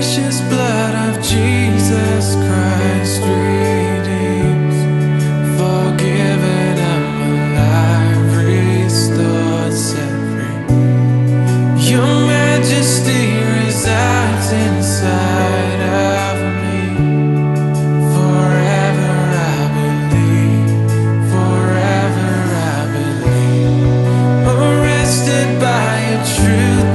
precious blood of Jesus Christ redeems, forgiven, alive, restored, set free. Your majesty resides inside of me. Forever I believe, forever I believe. Arrested by truth